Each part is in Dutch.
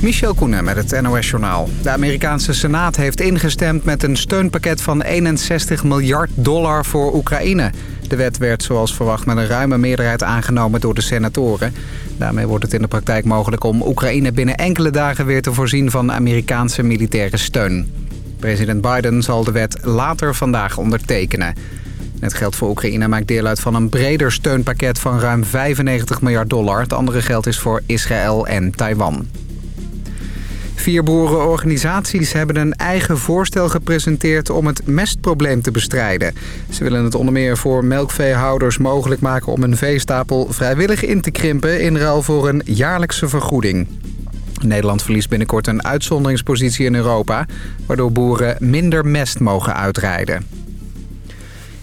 Michel Koenen met het NOS-journaal. De Amerikaanse Senaat heeft ingestemd met een steunpakket van 61 miljard dollar voor Oekraïne. De wet werd zoals verwacht met een ruime meerderheid aangenomen door de senatoren. Daarmee wordt het in de praktijk mogelijk om Oekraïne binnen enkele dagen weer te voorzien van Amerikaanse militaire steun. President Biden zal de wet later vandaag ondertekenen. Het geld voor Oekraïne maakt deel uit van een breder steunpakket van ruim 95 miljard dollar. Het andere geld is voor Israël en Taiwan. Vier boerenorganisaties hebben een eigen voorstel gepresenteerd om het mestprobleem te bestrijden. Ze willen het onder meer voor melkveehouders mogelijk maken om een veestapel vrijwillig in te krimpen in ruil voor een jaarlijkse vergoeding. Nederland verliest binnenkort een uitzonderingspositie in Europa... waardoor boeren minder mest mogen uitrijden.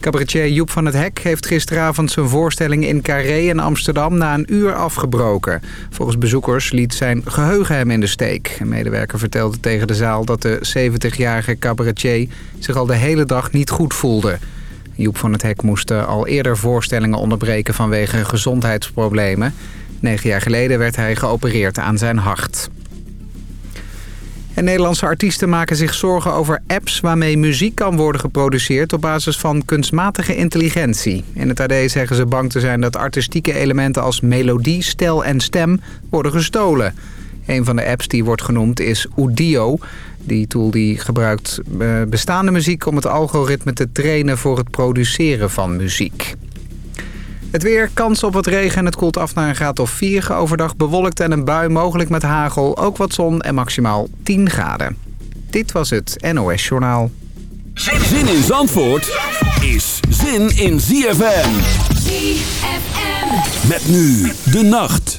Cabaretier Joep van het Hek heeft gisteravond zijn voorstelling in Carré in Amsterdam na een uur afgebroken. Volgens bezoekers liet zijn geheugen hem in de steek. Een medewerker vertelde tegen de zaal dat de 70-jarige cabaretier zich al de hele dag niet goed voelde. Joep van het Hek moest al eerder voorstellingen onderbreken vanwege gezondheidsproblemen. Negen jaar geleden werd hij geopereerd aan zijn hart. En Nederlandse artiesten maken zich zorgen over apps waarmee muziek kan worden geproduceerd op basis van kunstmatige intelligentie. In het AD zeggen ze bang te zijn dat artistieke elementen als melodie, stijl en stem worden gestolen. Een van de apps die wordt genoemd is Udio. Die tool die gebruikt eh, bestaande muziek om het algoritme te trainen voor het produceren van muziek. Het weer, kans op wat regen en het koelt af naar een graad of 4. Overdag bewolkt en een bui, mogelijk met hagel. Ook wat zon en maximaal 10 graden. Dit was het NOS Journaal. Zin in Zandvoort is zin in ZFM. ZFM. Met nu de nacht.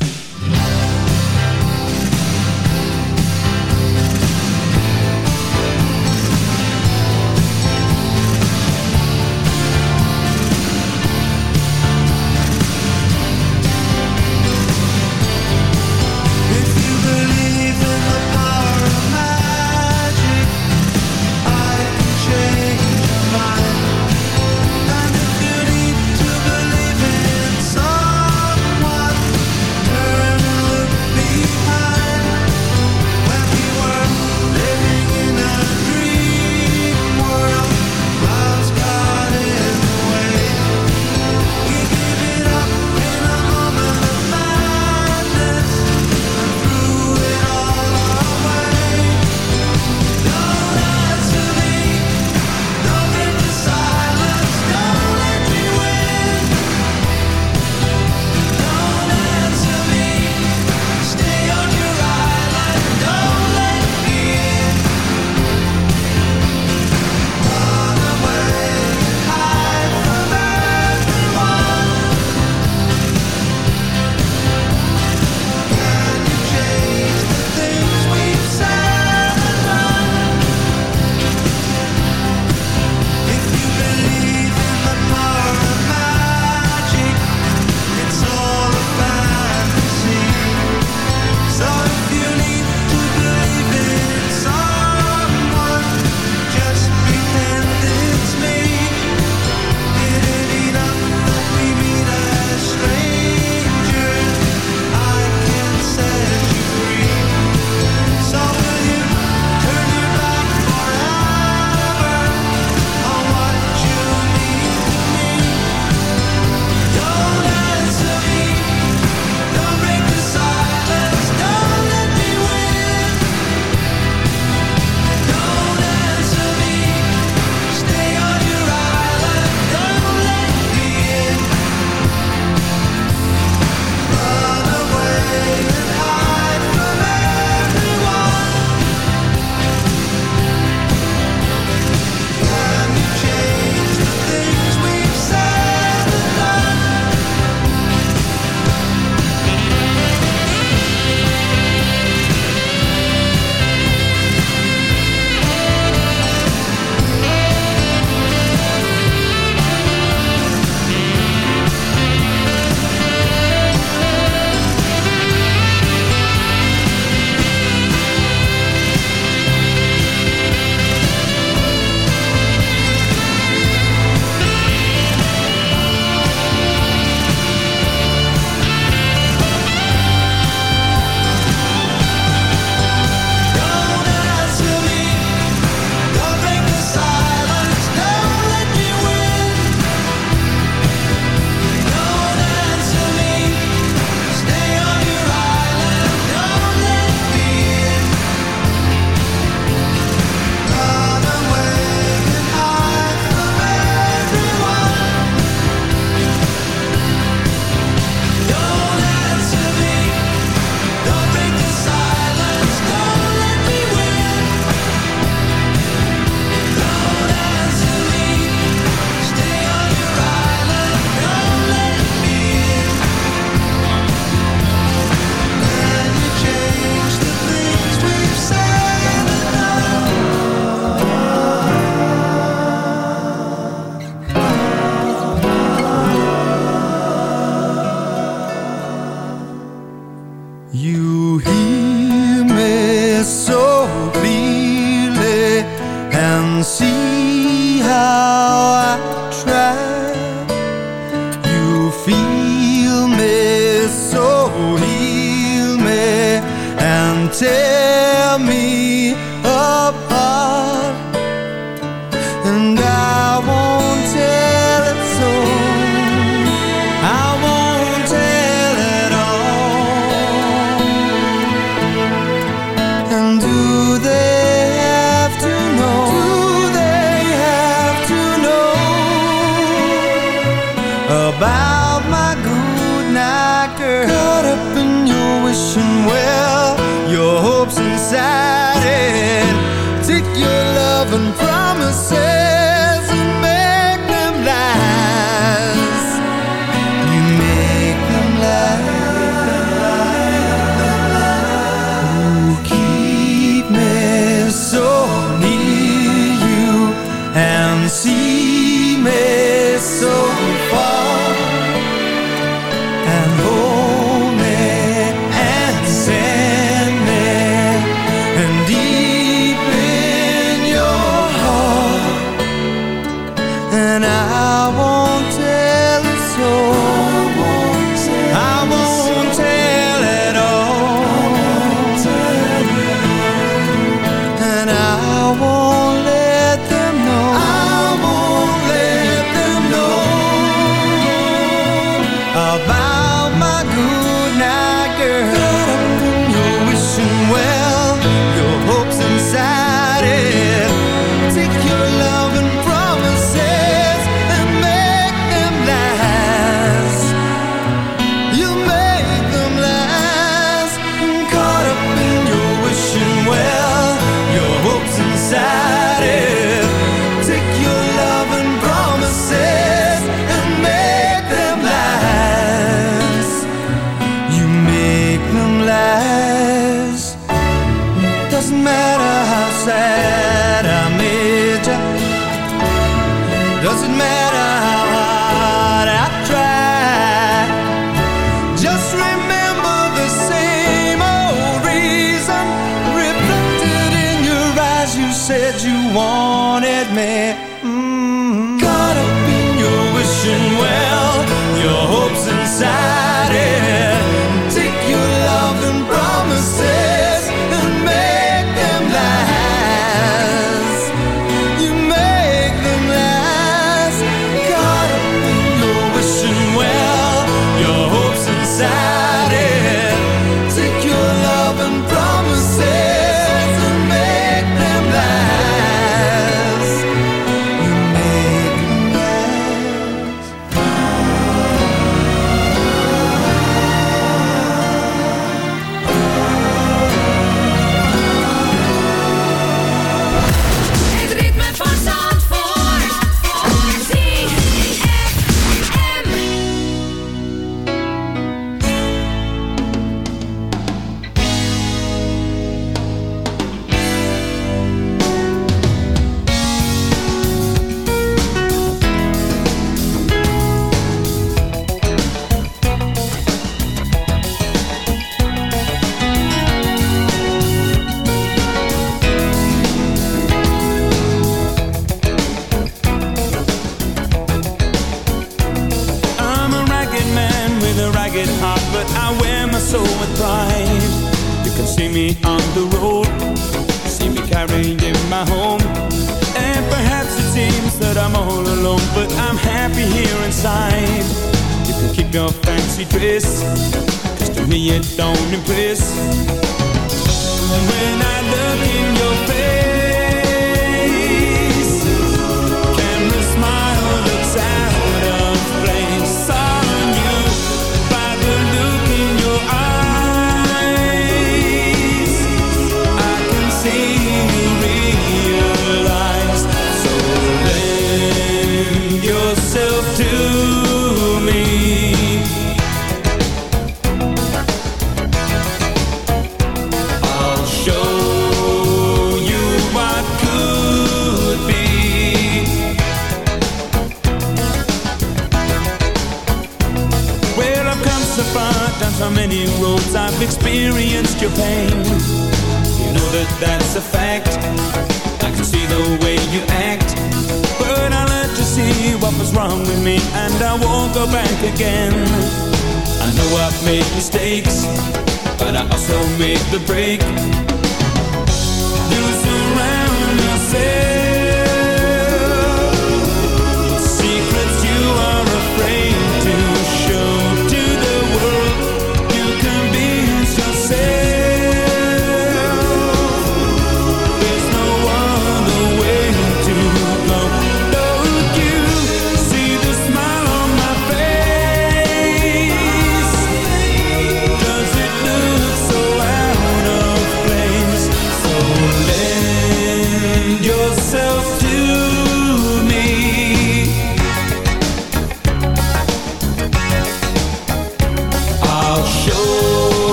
Break.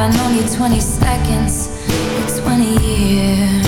I've known you 20 seconds, 20 years.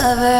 lover.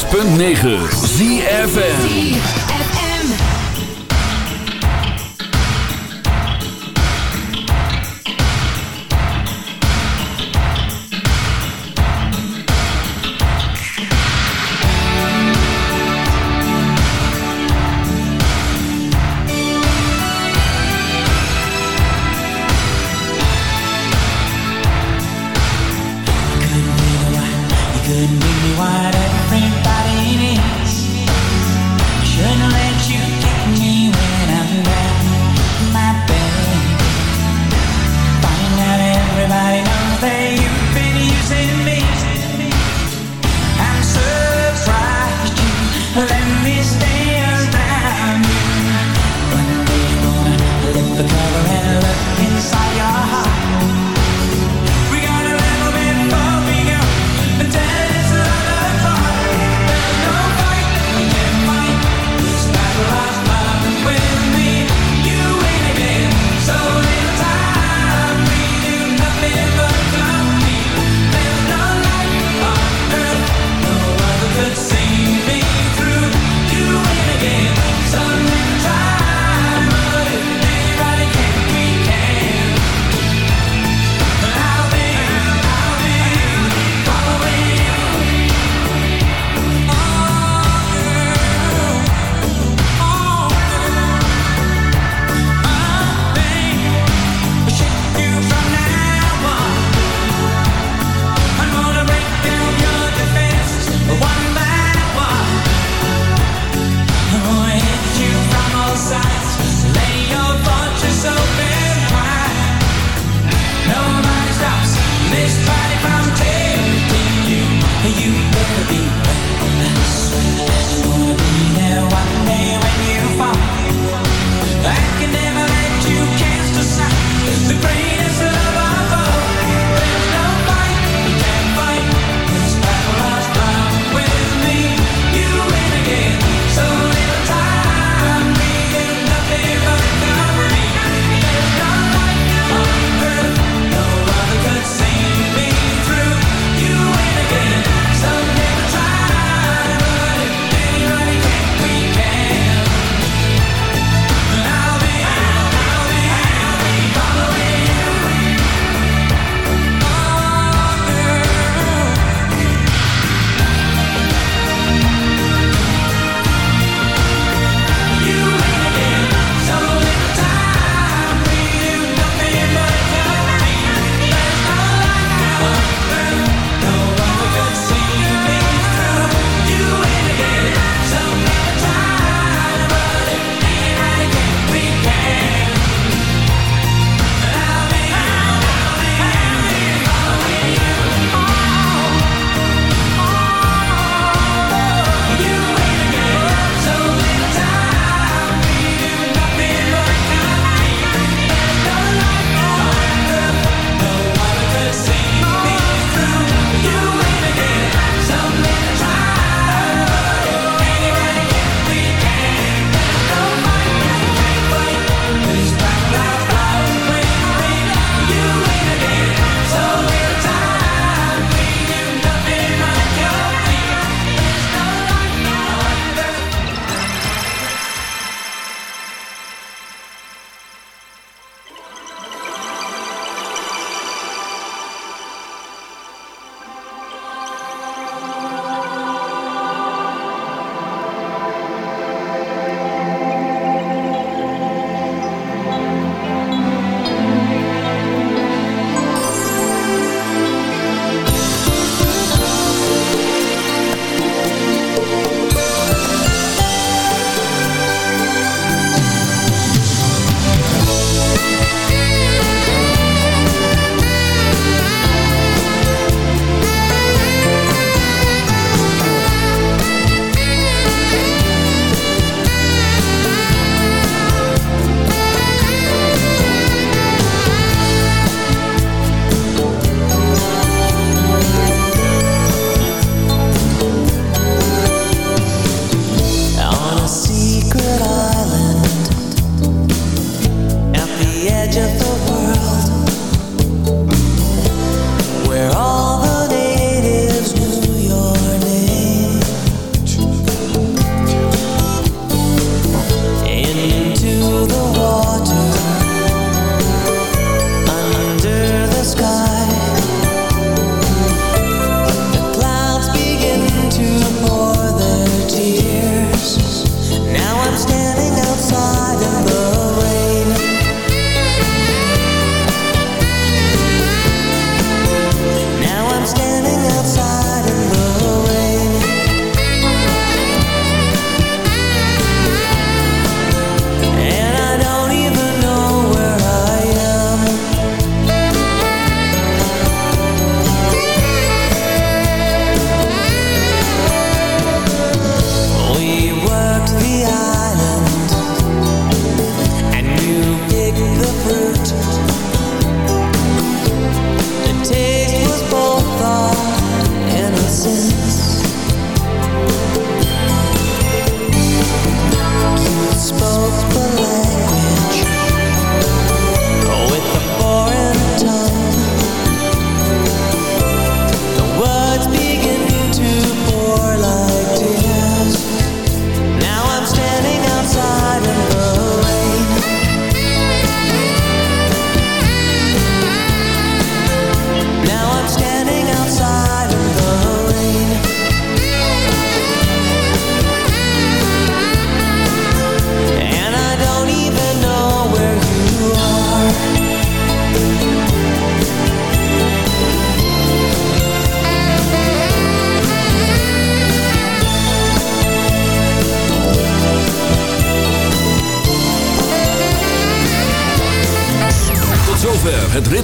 106.9 ZFN